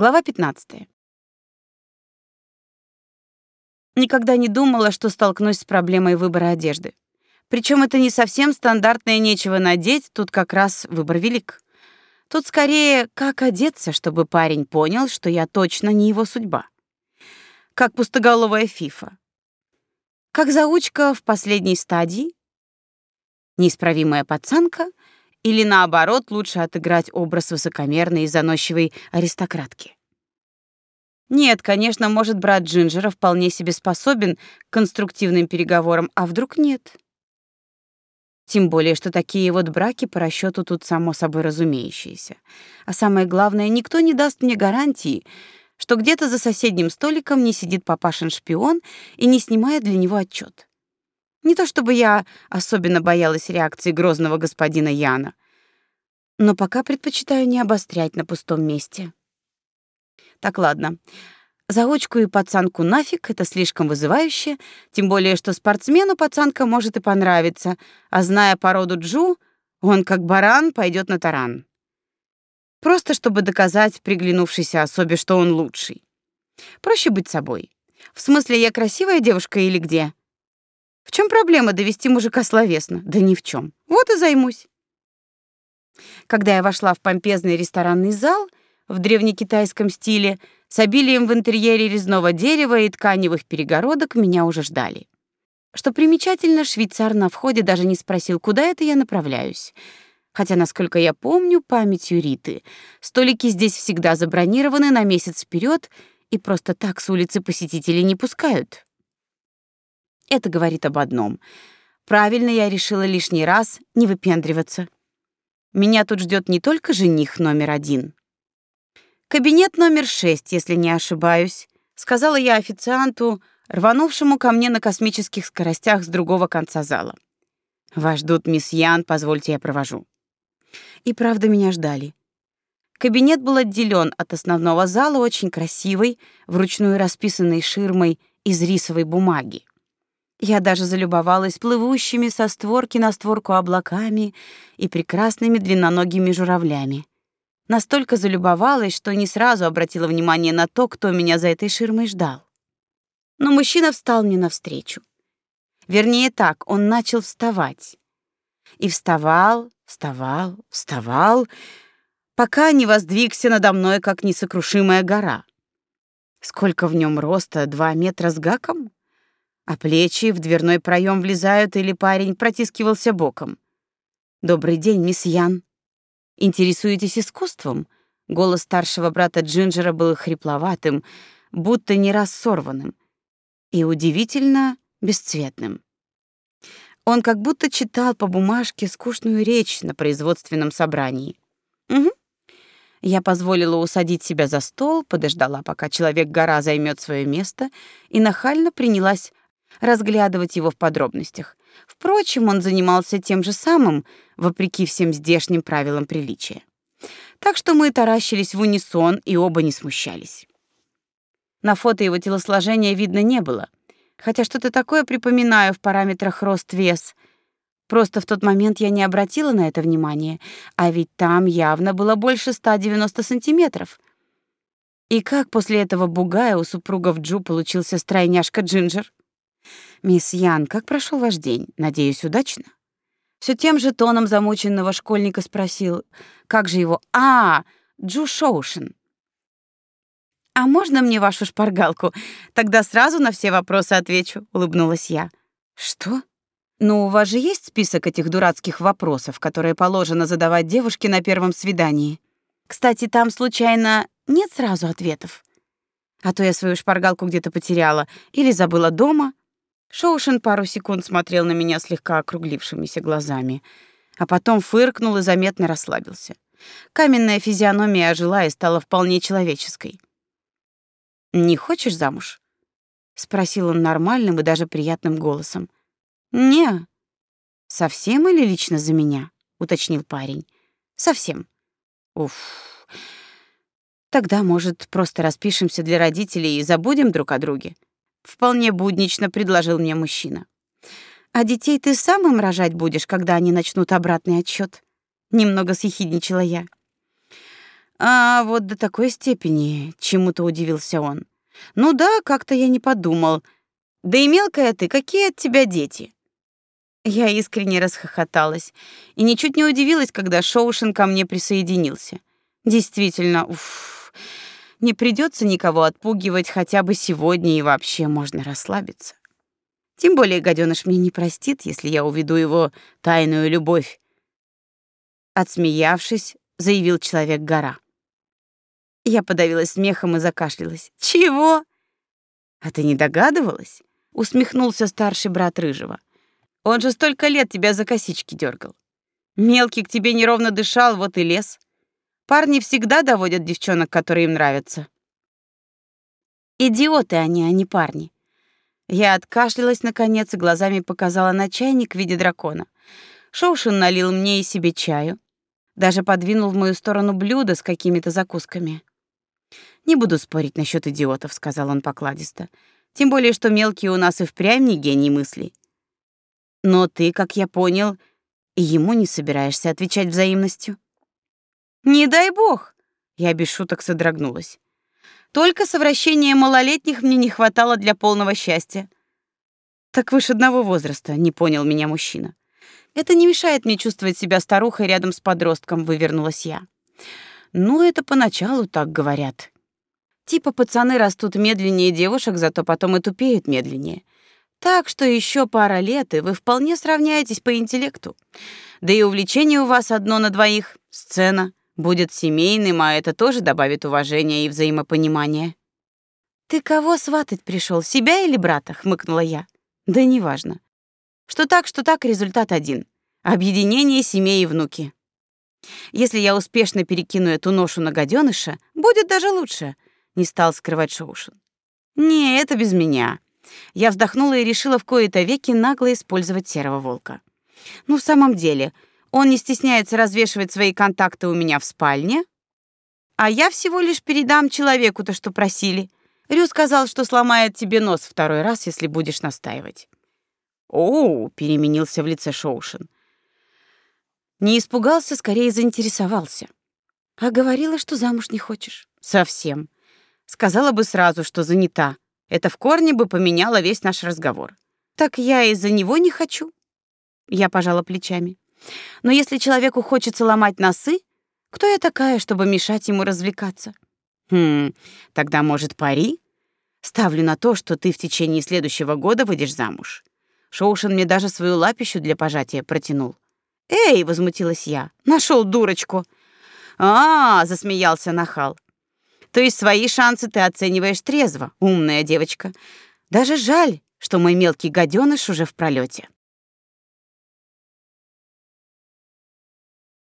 Глава 15. Никогда не думала, что столкнусь с проблемой выбора одежды. Причем это не совсем стандартное нечего надеть, тут как раз выбор велик. Тут скорее как одеться, чтобы парень понял, что я точно не его судьба. Как пустоголовая фифа. Как заучка в последней стадии. Неисправимая пацанка или наоборот, лучше отыграть образ высокомерной и заносчивой аристократки. Нет, конечно, может, брат Джинджера вполне себе способен к конструктивным переговорам, а вдруг нет? Тем более, что такие вот браки по расчету тут само собой разумеющиеся. А самое главное, никто не даст мне гарантии, что где-то за соседним столиком не сидит папашин шпион и не снимает для него отчет. Не то чтобы я особенно боялась реакции грозного господина Яна, но пока предпочитаю не обострять на пустом месте. Так, ладно. Заочку и пацанку нафиг, это слишком вызывающе, тем более, что спортсмену пацанка может и понравиться, а зная породу Джу, он как баран пойдет на таран. Просто чтобы доказать приглянувшейся особе, что он лучший. Проще быть собой. В смысле, я красивая девушка или где? В чем проблема довести мужика словесно? Да ни в чем. Вот и займусь. Когда я вошла в помпезный ресторанный зал в древнекитайском стиле, с обилием в интерьере резного дерева и тканевых перегородок, меня уже ждали. Что примечательно, швейцар на входе даже не спросил, куда это я направляюсь. Хотя, насколько я помню, памятью Риты, столики здесь всегда забронированы на месяц вперед и просто так с улицы посетителей не пускают. Это говорит об одном. Правильно я решила лишний раз не выпендриваться. Меня тут ждет не только жених номер один. Кабинет номер шесть, если не ошибаюсь, сказала я официанту, рванувшему ко мне на космических скоростях с другого конца зала. Вас ждут мисс Ян, позвольте я провожу. И правда меня ждали. Кабинет был отделен от основного зала очень красивой, вручную расписанной ширмой из рисовой бумаги. Я даже залюбовалась плывущими со створки на створку облаками и прекрасными длинноногими журавлями. Настолько залюбовалась, что не сразу обратила внимание на то, кто меня за этой ширмой ждал. Но мужчина встал мне навстречу. Вернее так, он начал вставать. И вставал, вставал, вставал, пока не воздвигся надо мной, как несокрушимая гора. Сколько в нем роста, два метра с гаком? А плечи в дверной проем влезают или парень протискивался боком. Добрый день, мисс Ян. Интересуетесь искусством? Голос старшего брата Джинджера был хрипловатым, будто не раз сорванным, и удивительно бесцветным. Он как будто читал по бумажке скучную речь на производственном собрании. Угу. Я позволила усадить себя за стол, подождала, пока человек-гора займет свое место, и нахально принялась разглядывать его в подробностях. Впрочем, он занимался тем же самым, вопреки всем здешним правилам приличия. Так что мы таращились в унисон и оба не смущались. На фото его телосложения видно не было, хотя что-то такое припоминаю в параметрах рост-вес. Просто в тот момент я не обратила на это внимания, а ведь там явно было больше 190 сантиметров. И как после этого бугая у супругов Джу получился стройняшка Джинджер? Мисс Ян, как прошел ваш день? Надеюсь, удачно. Все тем же тоном замученного школьника спросил: "Как же его? А, Джу Шоушен. А можно мне вашу шпаргалку? Тогда сразу на все вопросы отвечу", улыбнулась я. Что? Ну, у вас же есть список этих дурацких вопросов, которые положено задавать девушке на первом свидании. Кстати, там случайно нет сразу ответов. А то я свою шпаргалку где-то потеряла или забыла дома. Шоушен пару секунд смотрел на меня слегка округлившимися глазами, а потом фыркнул и заметно расслабился. Каменная физиономия ожила и стала вполне человеческой. «Не хочешь замуж?» — спросил он нормальным и даже приятным голосом. «Не. Совсем или лично за меня?» — уточнил парень. «Совсем». «Уф. Тогда, может, просто распишемся для родителей и забудем друг о друге?» Вполне буднично предложил мне мужчина. А детей ты сам им рожать будешь, когда они начнут обратный отсчет? Немного съехидничала я. А вот до такой степени, чему-то удивился он. Ну да, как-то я не подумал. Да и мелкая ты, какие от тебя дети? Я искренне расхохоталась и ничуть не удивилась, когда Шоушен ко мне присоединился. Действительно, уф, не придется никого отпугивать хотя бы сегодня и вообще можно расслабиться. Тем более гаденыш мне не простит, если я уведу его тайную любовь. Отсмеявшись, заявил человек-гора. Я подавилась смехом и закашлялась. Чего? А ты не догадывалась? Усмехнулся старший брат рыжего. Он же столько лет тебя за косички дергал. Мелкий к тебе неровно дышал, вот и лез. Парни всегда доводят девчонок, которые им нравятся. Идиоты они, а не парни. Я откашлялась наконец и глазами показала на чайник в виде дракона. Шоушин налил мне и себе чаю, даже подвинул в мою сторону блюдо с какими-то закусками. Не буду спорить насчет идиотов, сказал он покладисто. Тем более, что мелкие у нас и впрямь не гений мыслей. Но ты, как я понял, ему не собираешься отвечать взаимностью. Не дай бог, я без шуток содрогнулась. Только совращения малолетних мне не хватало для полного счастья. Так вы ж одного возраста, не понял меня мужчина. Это не мешает мне чувствовать себя старухой рядом с подростком, вывернулась я. Ну, это поначалу так говорят. Типа пацаны растут медленнее девушек, зато потом и тупеют медленнее. Так что еще пара лет, и вы вполне сравняетесь по интеллекту. Да и увлечение у вас одно на двоих — сцена. Будет семейным, а это тоже добавит уважения и взаимопонимания. «Ты кого сватать пришел, себя или брата?» — хмыкнула я. «Да неважно. Что так, что так, результат один. Объединение семей и внуки. Если я успешно перекину эту ношу на гаденыша, будет даже лучше не стал скрывать Шоушен. Не, это без меня. Я вздохнула и решила в кои-то веки нагло использовать серого волка. Ну, в самом деле, он не стесняется развешивать свои контакты у меня в спальне, а я всего лишь передам человеку то, что просили. Рю сказал, что сломает тебе нос второй раз, если будешь настаивать. О, переменился в лице Шоушен. Не испугался, скорее заинтересовался. А говорила, что замуж не хочешь. Совсем. Сказала бы сразу, что занята. Это в корне бы поменяло весь наш разговор. Так я из-за него не хочу. Я пожала плечами. Но если человеку хочется ломать носы, кто я такая, чтобы мешать ему развлекаться? Хм, тогда, может, пари? Ставлю на то, что ты в течение следующего года выйдешь замуж. Шоушен мне даже свою лапищу для пожатия протянул. «Эй!» — возмутилась я. Нашел дурочку!» «А, -а, засмеялся нахал. То есть свои шансы ты оцениваешь трезво, умная девочка. Даже жаль, что мой мелкий гаденыш уже в пролете.